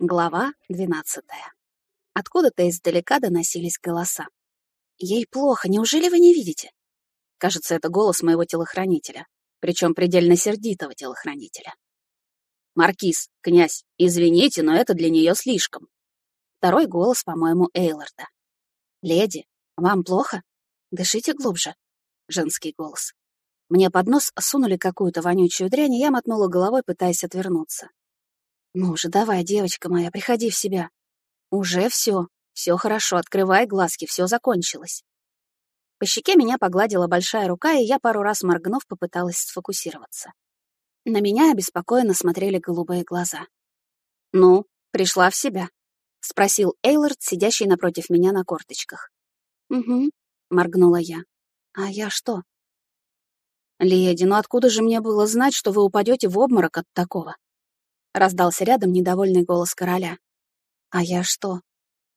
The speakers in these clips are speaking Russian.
Глава двенадцатая. Откуда-то издалека доносились голоса. «Ей плохо, неужели вы не видите?» Кажется, это голос моего телохранителя, причем предельно сердитого телохранителя. «Маркиз, князь, извините, но это для нее слишком». Второй голос, по-моему, Эйларда. «Леди, вам плохо? Дышите глубже». Женский голос. Мне под нос сунули какую-то вонючую дрянь, и я мотнула головой, пытаясь отвернуться. «Ну же, давай, девочка моя, приходи в себя. Уже все, все хорошо, открывай глазки, все закончилось». По щеке меня погладила большая рука, и я пару раз моргнув попыталась сфокусироваться. На меня обеспокоенно смотрели голубые глаза. «Ну, пришла в себя?» — спросил Эйлорд, сидящий напротив меня на корточках. «Угу», — моргнула я. «А я что?» «Леди, ну откуда же мне было знать, что вы упадете в обморок от такого?» Раздался рядом недовольный голос короля. А я что,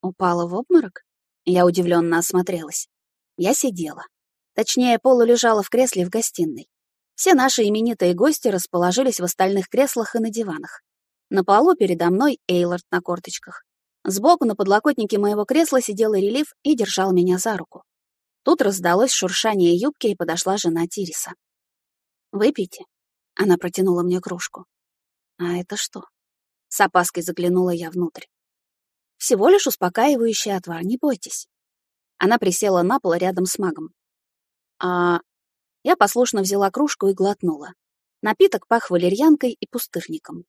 упала в обморок? Я удивленно осмотрелась. Я сидела. Точнее, полулежала в кресле в гостиной. Все наши именитые гости расположились в остальных креслах и на диванах. На полу передо мной Эйлорд на корточках. Сбоку на подлокотнике моего кресла сидел Релиф и держал меня за руку. Тут раздалось шуршание юбки, и подошла жена Тириса. «Выпейте». Она протянула мне кружку. А это что? С опаской заглянула я внутрь. Всего лишь успокаивающий отвар, не бойтесь. Она присела на пол рядом с магом. А я послушно взяла кружку и глотнула. Напиток пах валерьянкой и пустырником.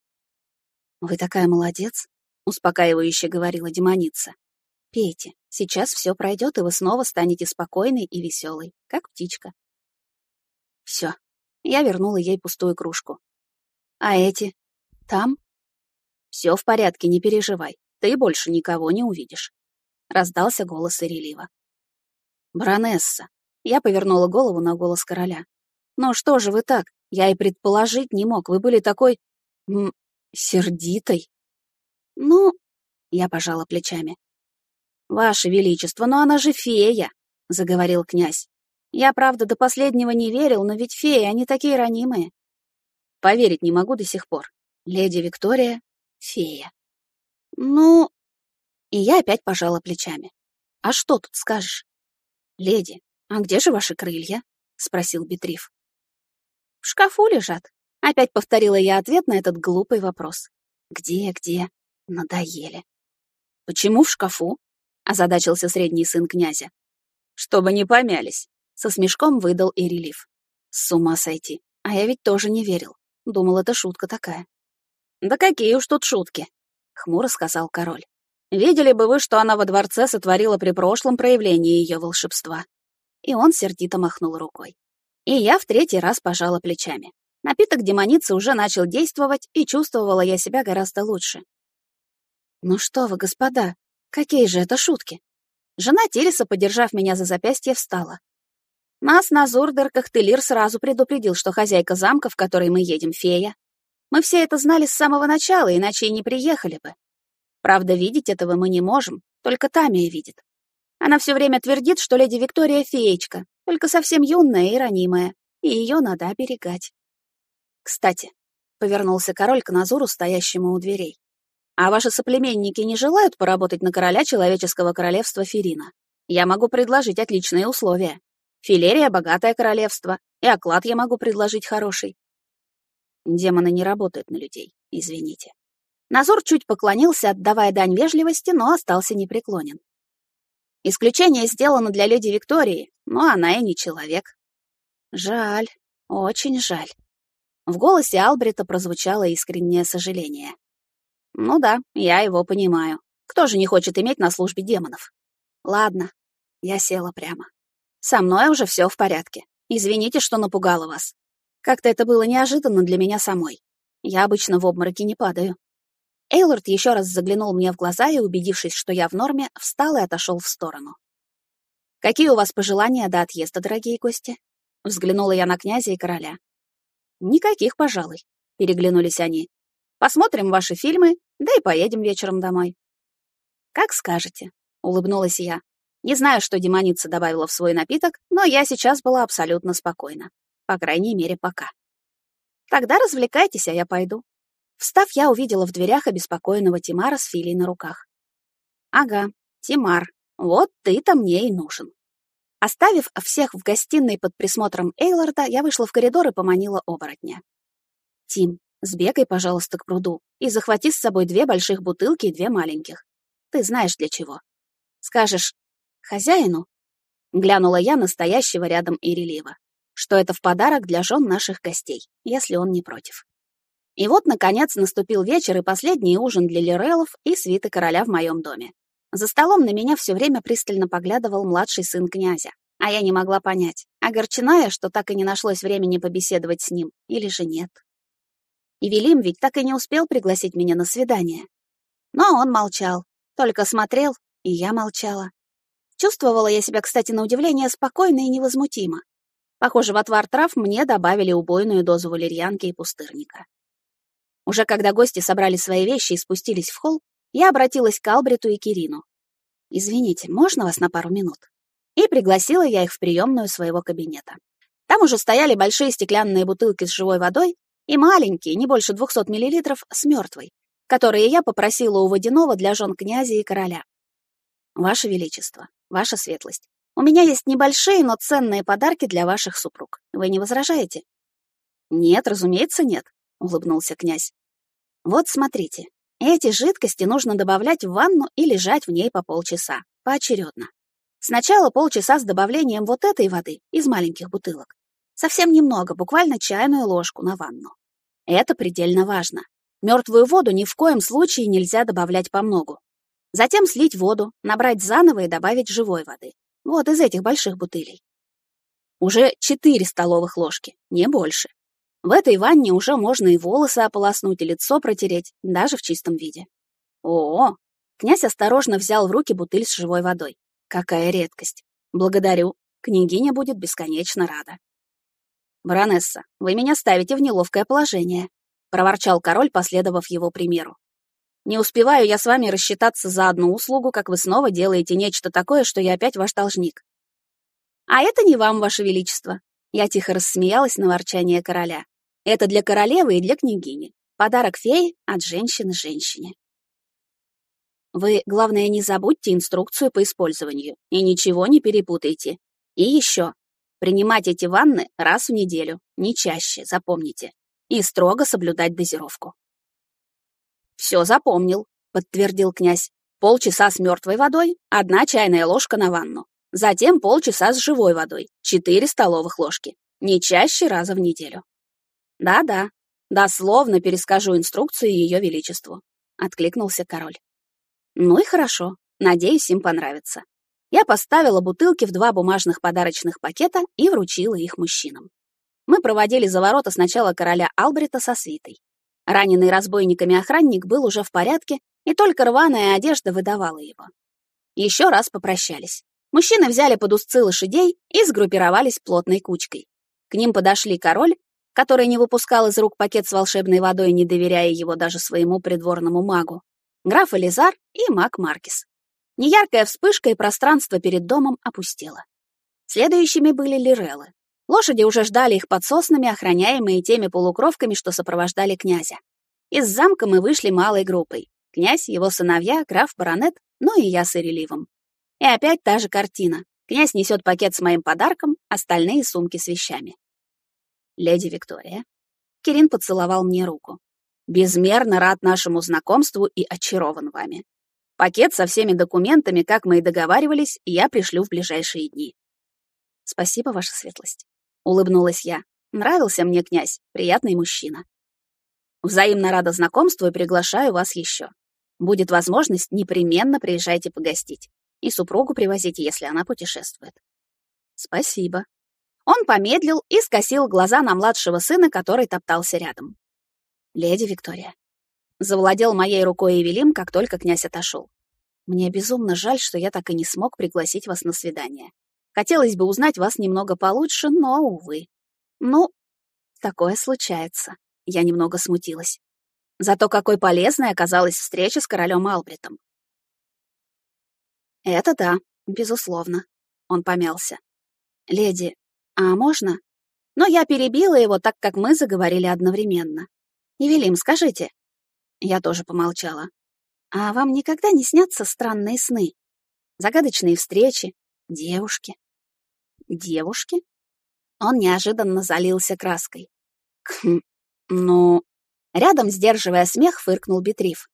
«Вы такая молодец», — успокаивающе говорила демоница. «Пейте, сейчас все пройдет, и вы снова станете спокойной и веселой, как птичка». Все, я вернула ей пустую кружку. «А эти? Там? Все в порядке, не переживай. Ты больше никого не увидишь. Раздался голос Ирелива. Баронесса. Я повернула голову на голос короля. Ну что же вы так? Я и предположить не мог. Вы были такой... М сердитой. Ну... Я пожала плечами. «Ваше Величество, но она же фея!» — заговорил князь. «Я, правда, до последнего не верил, но ведь феи, они такие ранимые. Поверить не могу до сих пор. Леди Виктория — фея. Ну... И я опять пожала плечами. А что тут скажешь? Леди, а где же ваши крылья? Спросил Бетриф. В шкафу лежат. Опять повторила я ответ на этот глупый вопрос. Где, где? Надоели. Почему в шкафу? Озадачился средний сын князя. Чтобы не помялись. Со смешком выдал и релиф. С ума сойти. А я ведь тоже не верил. Думал, это шутка такая. «Да какие уж тут шутки», — хмуро сказал король. «Видели бы вы, что она во дворце сотворила при прошлом проявлении ее волшебства». И он сердито махнул рукой. И я в третий раз пожала плечами. Напиток демоницы уже начал действовать, и чувствовала я себя гораздо лучше. «Ну что вы, господа, какие же это шутки?» Жена Тереса, подержав меня за запястье, встала. Нас Назур Деркахтелир сразу предупредил, что хозяйка замка, в который мы едем, фея. Мы все это знали с самого начала, иначе и не приехали бы. Правда, видеть этого мы не можем, только Тамия видит. Она все время твердит, что леди Виктория феечка, только совсем юная и ранимая, и ее надо оберегать. Кстати, повернулся король к Назуру, стоящему у дверей. А ваши соплеменники не желают поработать на короля человеческого королевства Ферина? Я могу предложить отличные условия. Филерия — богатое королевство, и оклад я могу предложить хороший. Демоны не работают на людей, извините. Назор чуть поклонился, отдавая дань вежливости, но остался непреклонен. Исключение сделано для леди Виктории, но она и не человек. Жаль, очень жаль. В голосе Албрита прозвучало искреннее сожаление. Ну да, я его понимаю. Кто же не хочет иметь на службе демонов? Ладно, я села прямо. Со мной уже все в порядке. Извините, что напугала вас. Как-то это было неожиданно для меня самой. Я обычно в обмороке не падаю. Эйлорд еще раз заглянул мне в глаза и, убедившись, что я в норме, встал и отошел в сторону. «Какие у вас пожелания до отъезда, дорогие гости?» Взглянула я на князя и короля. «Никаких, пожалуй», — переглянулись они. «Посмотрим ваши фильмы, да и поедем вечером домой». «Как скажете», — улыбнулась я. Не знаю, что демоница добавила в свой напиток, но я сейчас была абсолютно спокойна. По крайней мере, пока. Тогда развлекайтесь, а я пойду. Встав, я увидела в дверях обеспокоенного Тимара с Филей на руках. Ага, Тимар, вот ты-то мне и нужен. Оставив всех в гостиной под присмотром Эйларда, я вышла в коридор и поманила оборотня. «Тим, сбегай, пожалуйста, к пруду и захвати с собой две больших бутылки и две маленьких. Ты знаешь для чего. Скажешь хозяину?» Глянула я настоящего рядом Ирелива, что это в подарок для жен наших гостей, если он не против. И вот, наконец, наступил вечер и последний ужин для Лирелов и свиты короля в моем доме. За столом на меня все время пристально поглядывал младший сын князя, а я не могла понять, огорчена я, что так и не нашлось времени побеседовать с ним, или же нет. И Велим ведь так и не успел пригласить меня на свидание. Но он молчал, только смотрел, и я молчала. Чувствовала я себя, кстати, на удивление спокойно и невозмутимо. Похоже, в отвар трав мне добавили убойную дозу валерьянки и пустырника. Уже когда гости собрали свои вещи и спустились в холл, я обратилась к Албрету и Кирину. «Извините, можно вас на пару минут?» И пригласила я их в приемную своего кабинета. Там уже стояли большие стеклянные бутылки с живой водой и маленькие, не больше 200 мл, с мертвой, которые я попросила у водяного для жен князя и короля. «Ваше Величество, Ваша Светлость, у меня есть небольшие, но ценные подарки для ваших супруг. Вы не возражаете?» «Нет, разумеется, нет улыбнулся князь. Вот смотрите, эти жидкости нужно добавлять в ванну и лежать в ней по полчаса, поочередно. Сначала полчаса с добавлением вот этой воды из маленьких бутылок. Совсем немного, буквально чайную ложку на ванну. Это предельно важно. Мертвую воду ни в коем случае нельзя добавлять по многу. Затем слить воду, набрать заново и добавить живой воды. Вот из этих больших бутылей. Уже 4 столовых ложки, не больше. В этой ванне уже можно и волосы ополоснуть, и лицо протереть, даже в чистом виде. О, -о, Князь осторожно взял в руки бутыль с живой водой. Какая редкость. Благодарю. Княгиня будет бесконечно рада. «Баронесса, вы меня ставите в неловкое положение», — проворчал король, последовав его примеру. «Не успеваю я с вами рассчитаться за одну услугу, как вы снова делаете нечто такое, что я опять ваш должник». «А это не вам, ваше величество», — я тихо рассмеялась на ворчание короля. Это для королевы и для княгини. Подарок феи от женщины женщине. Вы, главное, не забудьте инструкцию по использованию и ничего не перепутайте. И еще. Принимать эти ванны раз в неделю, не чаще, запомните. И строго соблюдать дозировку. «Все запомнил», — подтвердил князь. «Полчаса с мертвой водой, одна чайная ложка на ванну. Затем полчаса с живой водой, четыре столовых ложки. Не чаще раза в неделю». «Да-да, дословно перескажу инструкцию Ее Величеству», — откликнулся король. «Ну и хорошо, надеюсь, им понравится». Я поставила бутылки в два бумажных подарочных пакета и вручила их мужчинам. Мы проводили за ворота сначала короля Албрита со свитой. Раненый разбойниками охранник был уже в порядке, и только рваная одежда выдавала его. Еще раз попрощались. Мужчины взяли под узцы лошадей и сгруппировались плотной кучкой. К ним подошли король который не выпускал из рук пакет с волшебной водой, не доверяя его даже своему придворному магу, граф Элизар и маг Маркис. Неяркая вспышка и пространство перед домом опустело. Следующими были лирелы. Лошади уже ждали их под соснами, охраняемые теми полукровками, что сопровождали князя. Из замка мы вышли малой группой. Князь, его сыновья, граф, баронет, ну и я с Иреливом. И опять та же картина. Князь несет пакет с моим подарком, остальные сумки с вещами леди Виктория. Кирин поцеловал мне руку. Безмерно рад нашему знакомству и очарован вами. Пакет со всеми документами, как мы и договаривались, я пришлю в ближайшие дни. Спасибо, ваша светлость. Улыбнулась я. Нравился мне князь, приятный мужчина. Взаимно рада знакомству и приглашаю вас еще. Будет возможность, непременно приезжайте погостить. И супругу привозите, если она путешествует. Спасибо, он помедлил и скосил глаза на младшего сына, который топтался рядом. «Леди Виктория». Завладел моей рукой Эвелим, как только князь отошел. «Мне безумно жаль, что я так и не смог пригласить вас на свидание. Хотелось бы узнать вас немного получше, но, увы. Ну, такое случается». Я немного смутилась. Зато какой полезной оказалась встреча с королем Албритом. «Это да, безусловно», — он помялся. «Леди, «А можно?» Но я перебила его, так как мы заговорили одновременно. «Евелим, скажите, Я тоже помолчала. А вам никогда не снятся странные сны? Загадочные встречи, девушки. Девушки? Он неожиданно залился краской. Хм, ну... Рядом, сдерживая смех, фыркнул Бетриф.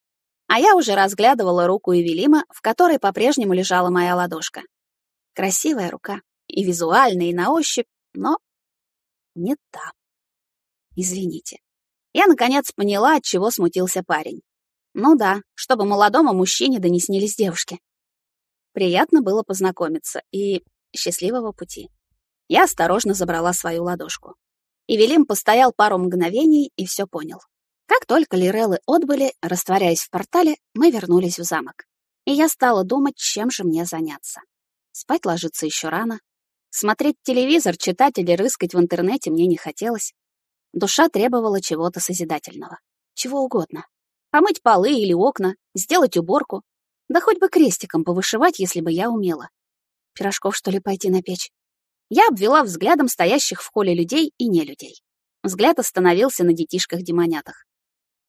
А я уже разглядывала руку Эвелима, в которой по-прежнему лежала моя ладошка. Красивая рука. И визуально, и на ощупь, но не та. Извините. Я, наконец, поняла, от чего смутился парень. Ну да, чтобы молодому мужчине да не снились девушки. Приятно было познакомиться и счастливого пути. Я осторожно забрала свою ладошку. И постоял пару мгновений и все понял. Как только Лиреллы отбыли, растворяясь в портале, мы вернулись в замок. И я стала думать, чем же мне заняться. Спать ложиться еще рано. Смотреть телевизор, читать или рыскать в интернете мне не хотелось. Душа требовала чего-то созидательного. Чего угодно. Помыть полы или окна, сделать уборку. Да хоть бы крестиком повышивать, если бы я умела. Пирожков, что ли, пойти на печь? Я обвела взглядом стоящих в холле людей и не людей. Взгляд остановился на детишках-демонятах.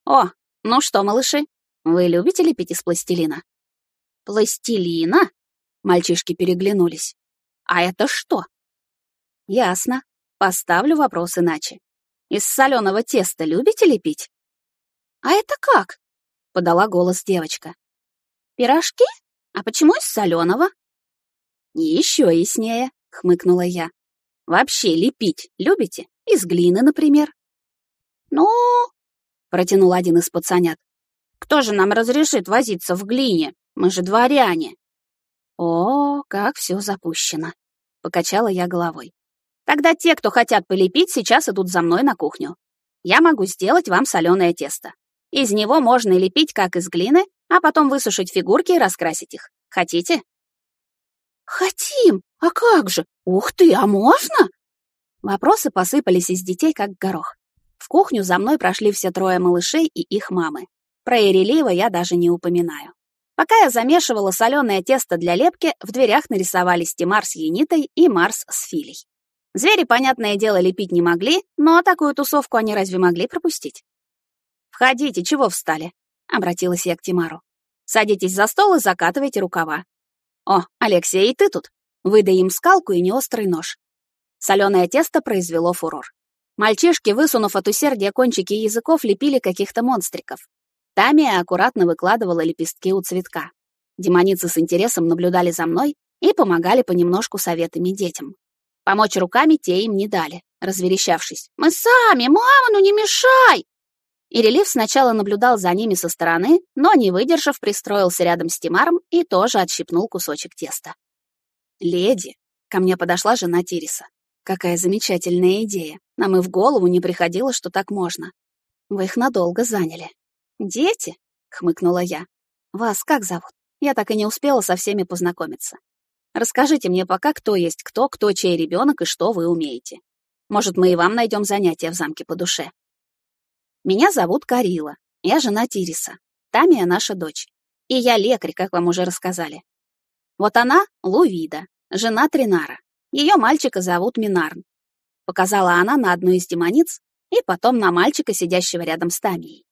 «О, ну что, малыши, вы любите лепить из пластилина?» «Пластилина?» Мальчишки переглянулись. «А это что?» «Ясно. Поставлю вопрос иначе. Из соленого теста любите лепить? А это как? Подала голос девочка. Пирожки? А почему из соленого? Еще яснее, хмыкнула я. Вообще лепить любите? Из глины, например. Ну, протянул один из пацанят. Кто же нам разрешит возиться в глине? Мы же дворяне. О, как все запущено, покачала я головой. Тогда те, кто хотят полепить, сейчас идут за мной на кухню. Я могу сделать вам соленое тесто. Из него можно лепить как из глины, а потом высушить фигурки и раскрасить их. Хотите? Хотим! А как же? Ух ты, а можно? Вопросы посыпались из детей, как горох. В кухню за мной прошли все трое малышей и их мамы. Про Ирелиева я даже не упоминаю. Пока я замешивала соленое тесто для лепки, в дверях нарисовались Тимар с Енитой и Марс с Филей. Звери, понятное дело, лепить не могли, но такую тусовку они разве могли пропустить? «Входите, чего встали?» — обратилась я к Тимару. «Садитесь за стол и закатывайте рукава». «О, Алексей, и ты тут?» Выдай им скалку и неострый нож. Соленое тесто произвело фурор. Мальчишки, высунув от усердия кончики языков, лепили каких-то монстриков. Тамия аккуратно выкладывала лепестки у цветка. Демоницы с интересом наблюдали за мной и помогали понемножку советами детям. Помочь руками те им не дали, разверещавшись. «Мы сами! Мама, ну не мешай!» И сначала наблюдал за ними со стороны, но, не выдержав, пристроился рядом с Тимаром и тоже отщипнул кусочек теста. «Леди!» — ко мне подошла жена Тириса. «Какая замечательная идея! Нам и в голову не приходило, что так можно. Вы их надолго заняли». «Дети?» — хмыкнула я. «Вас как зовут? Я так и не успела со всеми познакомиться. Расскажите мне пока, кто есть кто, кто чей ребенок и что вы умеете. Может, мы и вам найдем занятия в замке по душе. Меня зовут Карила. Я жена Тириса. Тамия наша дочь. И я лекарь, как вам уже рассказали. Вот она — Лувида, жена Тринара. Ее мальчика зовут Минарн. Показала она на одну из демониц и потом на мальчика, сидящего рядом с Тамией.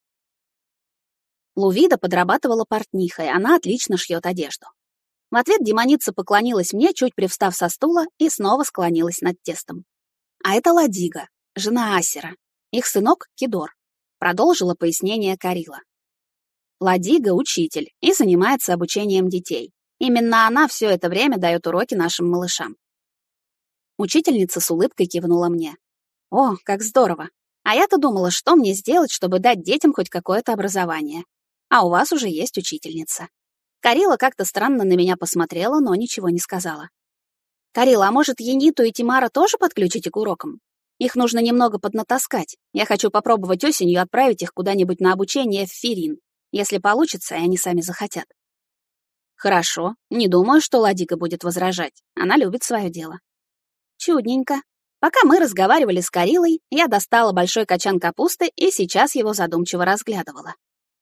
Лувида подрабатывала портнихой, она отлично шьет одежду. В ответ демоница поклонилась мне, чуть привстав со стула, и снова склонилась над тестом. А это Ладига, жена Асера. Их сынок — Кидор. Продолжила пояснение Карила. Ладига — учитель и занимается обучением детей. Именно она все это время дает уроки нашим малышам. Учительница с улыбкой кивнула мне. «О, как здорово! А я-то думала, что мне сделать, чтобы дать детям хоть какое-то образование. А у вас уже есть учительница». Карила как-то странно на меня посмотрела, но ничего не сказала. «Карила, а может, Ениту и Тимара тоже подключите к урокам? Их нужно немного поднатаскать. Я хочу попробовать осенью отправить их куда-нибудь на обучение в Ферин, если получится, и они сами захотят». «Хорошо. Не думаю, что Ладика будет возражать. Она любит свое дело». «Чудненько. Пока мы разговаривали с Карилой, я достала большой качан капусты и сейчас его задумчиво разглядывала.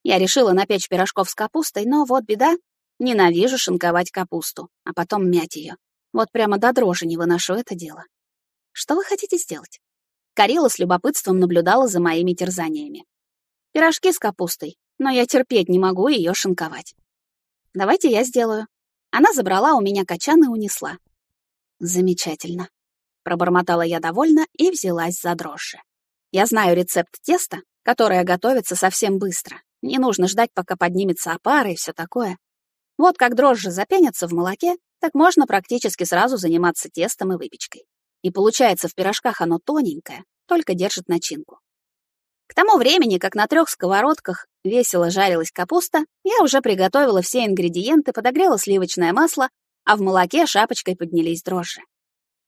Я решила напечь пирожков с капустой, но вот беда. Ненавижу шинковать капусту, а потом мять ее. Вот прямо до дрожи не выношу это дело. Что вы хотите сделать? Карила с любопытством наблюдала за моими терзаниями. Пирожки с капустой. но я терпеть не могу ее шинковать. Давайте я сделаю. Она забрала у меня качан и унесла. Замечательно. Пробормотала я довольно и взялась за дрожжи. Я знаю рецепт теста, которое готовится совсем быстро. Не нужно ждать, пока поднимется опара и все такое. Вот как дрожжи запенятся в молоке, так можно практически сразу заниматься тестом и выпечкой. И получается, в пирожках оно тоненькое, только держит начинку. К тому времени, как на трех сковородках весело жарилась капуста, я уже приготовила все ингредиенты, подогрела сливочное масло, а в молоке шапочкой поднялись дрожжи.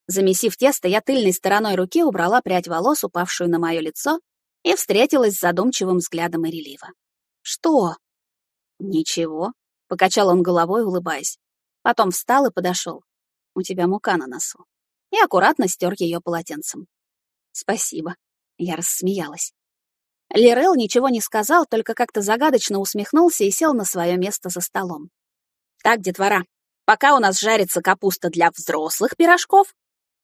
Замесив тесто, я тыльной стороной руки убрала прядь волос, упавшую на мое лицо, и встретилась с задумчивым взглядом Ирелива. «Что?» «Ничего», — покачал он головой, улыбаясь. Потом встал и подошел. «У тебя мука на носу». И аккуратно стер ее полотенцем. «Спасибо», — я рассмеялась. Лирел ничего не сказал, только как-то загадочно усмехнулся и сел на свое место за столом. «Так, детвора, пока у нас жарится капуста для взрослых пирожков,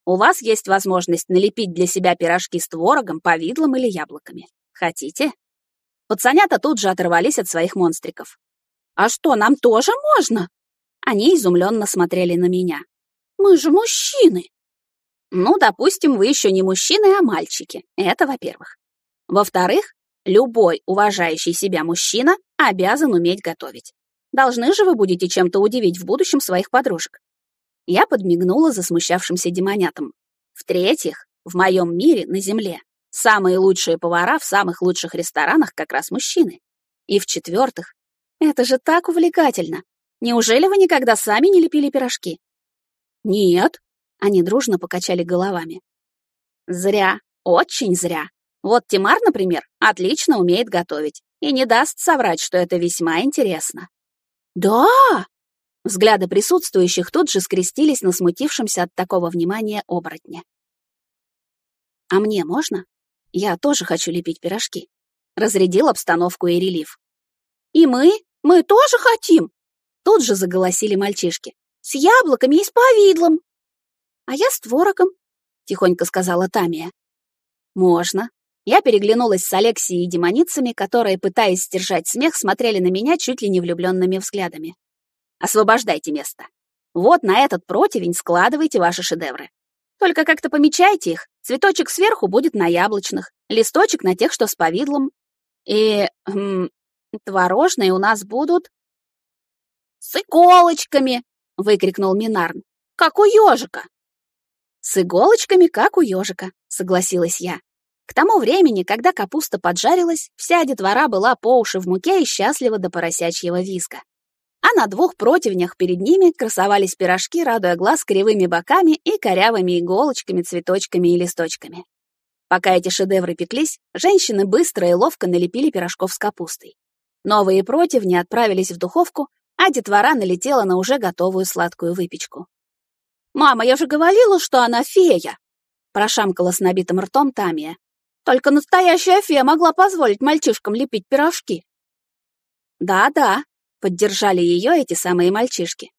у вас есть возможность налепить для себя пирожки с творогом, повидлом или яблоками. Хотите?» Пацанята тут же оторвались от своих монстриков. «А что, нам тоже можно?» Они изумленно смотрели на меня. «Мы же мужчины!» «Ну, допустим, вы еще не мужчины, а мальчики. Это во-первых. Во-вторых, любой уважающий себя мужчина обязан уметь готовить. Должны же вы будете чем-то удивить в будущем своих подружек. Я подмигнула засмущавшимся демонятам. В-третьих, в моем мире на Земле самые лучшие повара в самых лучших ресторанах как раз мужчины. И в-четвертых, это же так увлекательно. Неужели вы никогда сами не лепили пирожки? Нет. Они дружно покачали головами. Зря, очень зря. Вот Тимар, например, отлично умеет готовить и не даст соврать, что это весьма интересно. Да! Взгляды присутствующих тут же скрестились на смутившемся от такого внимания оборотне. А мне можно? Я тоже хочу лепить пирожки. Разрядил обстановку и релиф. И мы? Мы тоже хотим! Тут же заголосили мальчишки. С яблоками и с повидлом. А я с творогом, тихонько сказала Тамия. Можно, я переглянулась с Алексией и демоницами, которые, пытаясь сдержать смех, смотрели на меня чуть ли не влюбленными взглядами. «Освобождайте место. Вот на этот противень складывайте ваши шедевры. Только как-то помечайте их. Цветочек сверху будет на яблочных, листочек на тех, что с повидлом. И... Хм, творожные у нас будут... «С иголочками!» — выкрикнул Минарн. «Как у ежика!» «С иголочками, как у ежика», — согласилась я. К тому времени, когда капуста поджарилась, вся детвора была по уши в муке и счастлива до поросячьего виска. А на двух противнях перед ними красовались пирожки, радуя глаз кривыми боками и корявыми иголочками, цветочками и листочками. Пока эти шедевры пеклись, женщины быстро и ловко налепили пирожков с капустой. Новые противни отправились в духовку, а детвора налетела на уже готовую сладкую выпечку. «Мама, я же говорила, что она фея!» прошамкала с набитым ртом Тамия. Только настоящая фея могла позволить мальчишкам лепить пирожки. Да-да, поддержали ее эти самые мальчишки.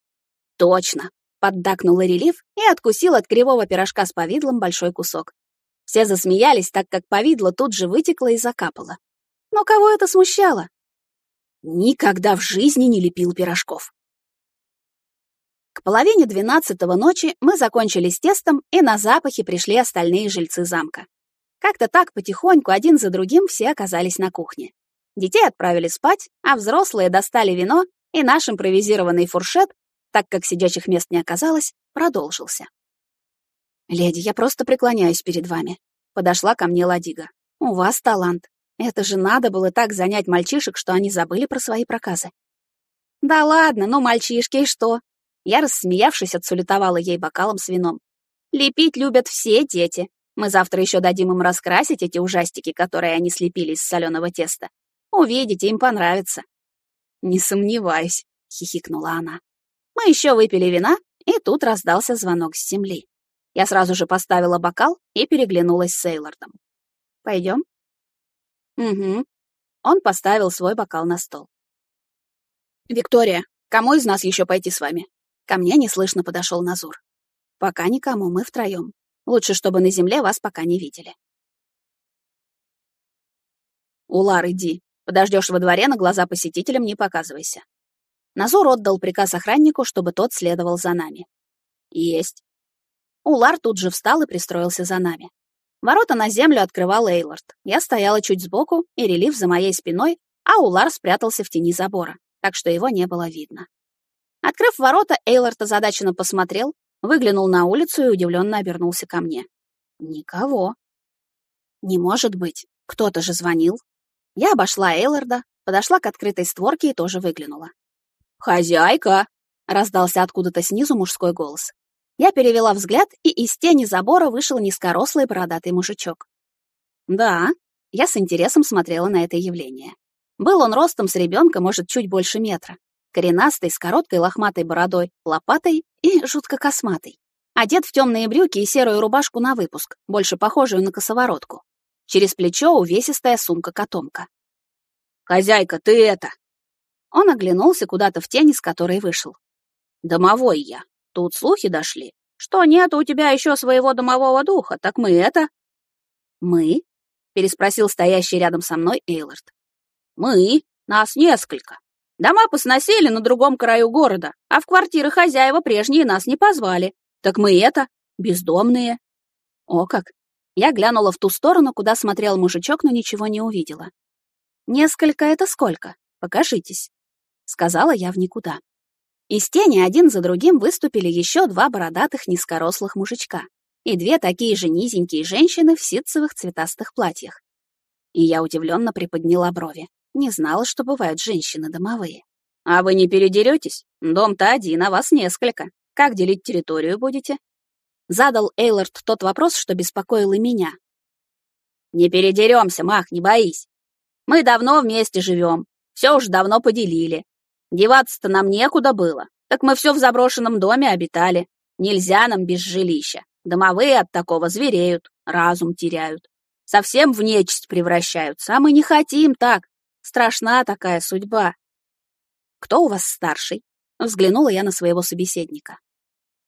Точно, поддакнул Релиф и откусил от кривого пирожка с повидлом большой кусок. Все засмеялись, так как повидло тут же вытекло и закапало. Но кого это смущало? Никогда в жизни не лепил пирожков. К половине двенадцатого ночи мы закончили с тестом, и на запахи пришли остальные жильцы замка. Как-то так потихоньку, один за другим, все оказались на кухне. Детей отправили спать, а взрослые достали вино, и наш импровизированный фуршет, так как сидячих мест не оказалось, продолжился. «Леди, я просто преклоняюсь перед вами», — подошла ко мне Ладига. «У вас талант. Это же надо было так занять мальчишек, что они забыли про свои проказы». «Да ладно, ну мальчишки, и что?» Я, рассмеявшись, отсулетовала ей бокалом с вином. «Лепить любят все дети, мы завтра еще дадим им раскрасить эти ужастики, которые они слепили из соленого теста. Увидите, им понравится. Не сомневаюсь, хихикнула она. Мы еще выпили вина, и тут раздался звонок с земли. Я сразу же поставила бокал и переглянулась с Сейлордом. Пойдем? Угу. Он поставил свой бокал на стол. Виктория, кому из нас еще пойти с вами? Ко мне неслышно подошел Назур. Пока никому, мы втроем. Лучше, чтобы на земле вас пока не видели. «Улар, иди!» Подождешь во дворе, на глаза посетителям не показывайся. Назур отдал приказ охраннику, чтобы тот следовал за нами. Есть. Улар тут же встал и пристроился за нами. Ворота на землю открывал Эйлорд. Я стояла чуть сбоку, и релиф за моей спиной, а Улар спрятался в тени забора, так что его не было видно. Открыв ворота, Эйлорд озадаченно посмотрел, выглянул на улицу и удивленно обернулся ко мне. Никого. Не может быть. Кто-то же звонил. Я обошла Эйлорда, подошла к открытой створке и тоже выглянула. «Хозяйка!» — раздался откуда-то снизу мужской голос. Я перевела взгляд, и из тени забора вышел низкорослый бородатый мужичок. Да, я с интересом смотрела на это явление. Был он ростом с ребенка, может, чуть больше метра. Коренастый, с короткой лохматой бородой, лопатой и жутко косматый. Одет в темные брюки и серую рубашку на выпуск, больше похожую на косоворотку. Через плечо увесистая сумка-котомка. «Хозяйка, ты это!» Он оглянулся куда-то в тени, с которой вышел. «Домовой я. Тут слухи дошли. Что нет у тебя еще своего домового духа, так мы это...» «Мы?» — переспросил стоящий рядом со мной Эйлорд. «Мы? Нас несколько. Дома посносили на другом краю города, а в квартиры хозяева прежние нас не позвали. Так мы это, бездомные». «О как!» Я глянула в ту сторону, куда смотрел мужичок, но ничего не увидела. «Несколько — это сколько? Покажитесь», — сказала я в никуда. Из тени один за другим выступили еще два бородатых низкорослых мужичка и две такие же низенькие женщины в ситцевых цветастых платьях. И я удивленно приподняла брови. Не знала, что бывают женщины домовые. «А вы не передеретесь? Дом-то один, а вас несколько. Как делить территорию будете?» Задал Эйлорд тот вопрос, что беспокоил и меня. «Не передеремся, Мах, не боись. Мы давно вместе живем, все уж давно поделили. Деваться-то нам некуда было, так мы все в заброшенном доме обитали. Нельзя нам без жилища. Домовые от такого звереют, разум теряют. Совсем в нечисть превращаются, а мы не хотим так. Страшна такая судьба. Кто у вас старший? Взглянула я на своего собеседника.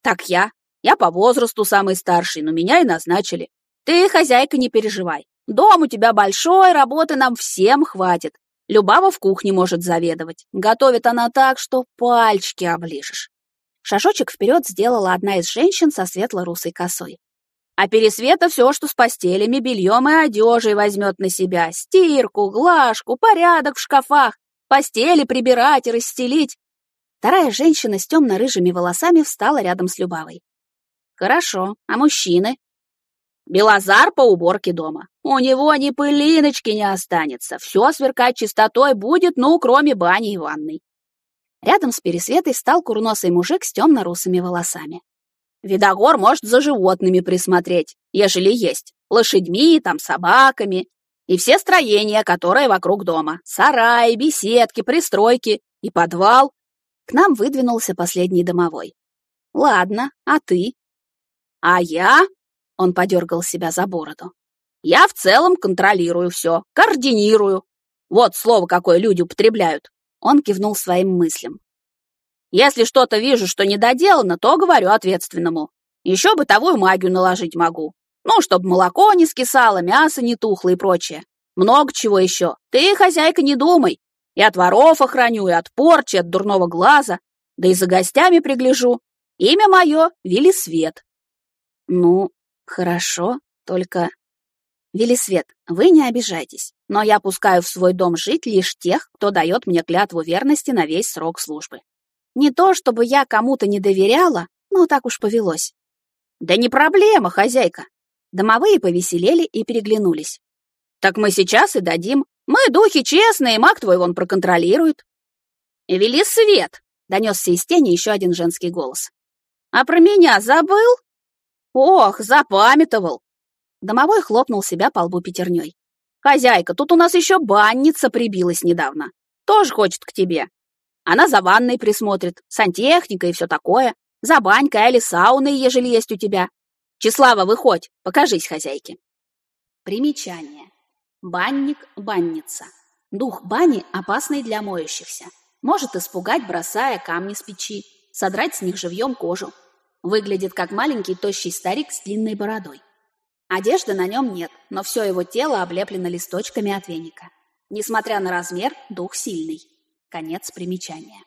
Так я. Я по возрасту самый старший, но меня и назначили. Ты, хозяйка, не переживай. Дом у тебя большой, работы нам всем хватит. Любава в кухне может заведовать. Готовит она так, что пальчики оближешь. Шажочек вперед сделала одна из женщин со светло-русой косой. А Пересвета все, что с постелями, бельем и одежей возьмет на себя. Стирку, глажку, порядок в шкафах, постели прибирать и расстелить. Вторая женщина с темно-рыжими волосами встала рядом с Любавой. «Хорошо, а мужчины?» Белозар по уборке дома. У него ни пылиночки не останется. Все сверкать чистотой будет, ну, кроме бани и ванной. Рядом с Пересветой встал курносый мужик с темно-русыми волосами. Видогор может за животными присмотреть, ежели есть. Лошадьми, там, собаками. И все строения, которые вокруг дома. Сараи, беседки, пристройки и подвал. К нам выдвинулся последний домовой. Ладно, а ты? А я он подергал себя за бороду. «Я в целом контролирую все, координирую. Вот слово, какое люди употребляют». Он кивнул своим мыслям. «Если что-то вижу, что недоделано, то говорю ответственному. Еще бытовую магию наложить могу. Ну, чтобы молоко не скисало, мясо не тухло и прочее. Много чего еще. Ты, хозяйка, не думай. И от воров охраню, и от порчи, от дурного глаза. Да и за гостями пригляжу. Имя мое — Велисвет. Ну, Хорошо, только... Велисвет, вы не обижайтесь, но я пускаю в свой дом жить лишь тех, кто дает мне клятву верности на весь срок службы. Не то, чтобы я кому-то не доверяла, но так уж повелось. Да не проблема, хозяйка. Домовые повеселели и переглянулись. Так мы сейчас и дадим. Мы духи честные, маг твой вон проконтролирует. Велисвет, донесся из тени еще один женский голос. А про меня забыл? Ох, запамятовал. Домовой хлопнул себя по лбу пятерней. Хозяйка, тут у нас еще банница прибилась недавно. Тоже хочет к тебе. Она за ванной присмотрит, сантехника и все такое. За банькой или сауной, ежели есть у тебя. Числава, выходь, покажись хозяйке. Примечание. Банник, банница. Дух бани опасный для моющихся. Может испугать, бросая камни с печи, содрать с них живьем кожу, Выглядит как маленький тощий старик с длинной бородой. Одежды на нем нет, но все его тело облеплено листочками от веника. Несмотря на размер, дух сильный. Конец примечания.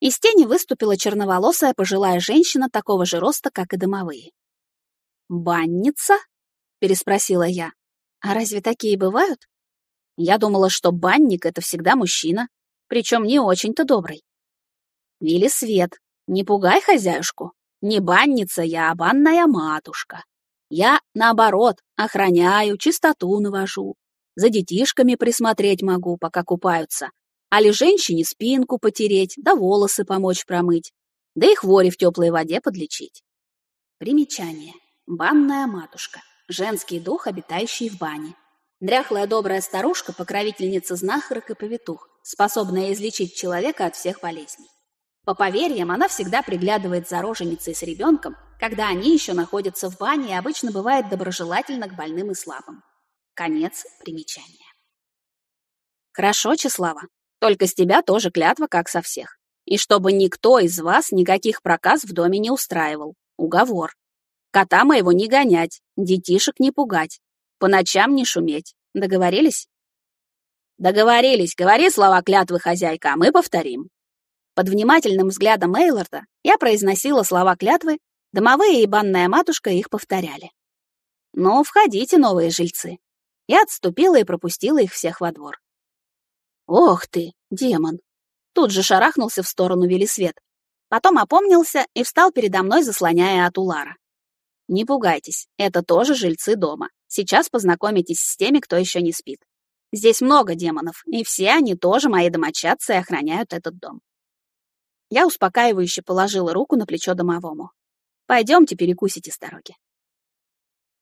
Из тени выступила черноволосая пожилая женщина такого же роста, как и домовые. «Банница?» — переспросила я. «А разве такие бывают?» Я думала, что банник — это всегда мужчина, причем не очень-то добрый. Вилли Свет, не пугай хозяюшку. Не банница я, а банная матушка. Я, наоборот, охраняю, чистоту навожу. За детишками присмотреть могу, пока купаются. А ли женщине спинку потереть, да волосы помочь промыть, да и хвори в теплой воде подлечить. Примечание. Банная матушка. Женский дух, обитающий в бане. Дряхлая добрая старушка, покровительница знахарок и повитух, способная излечить человека от всех болезней. По поверьям, она всегда приглядывает за роженицей с ребенком, когда они еще находятся в бане и обычно бывает доброжелательно к больным и слабым. Конец примечания. Хорошо, Числава. Только с тебя тоже клятва, как со всех. И чтобы никто из вас никаких проказ в доме не устраивал. Уговор. Кота моего не гонять, детишек не пугать, по ночам не шуметь. Договорились? Договорились. Говори слова клятвы, хозяйка, а мы повторим. Под внимательным взглядом Эйлорда я произносила слова клятвы, домовые и банная матушка их повторяли. «Ну, входите, новые жильцы». Я отступила и пропустила их всех во двор. «Ох ты, демон!» Тут же шарахнулся в сторону Велисвет. Потом опомнился и встал передо мной, заслоняя от Улара. Не пугайтесь, это тоже жильцы дома. Сейчас познакомитесь с теми, кто еще не спит. Здесь много демонов, и все они тоже мои домочадцы и охраняют этот дом. Я успокаивающе положила руку на плечо домовому. Пойдемте перекусите с дороги.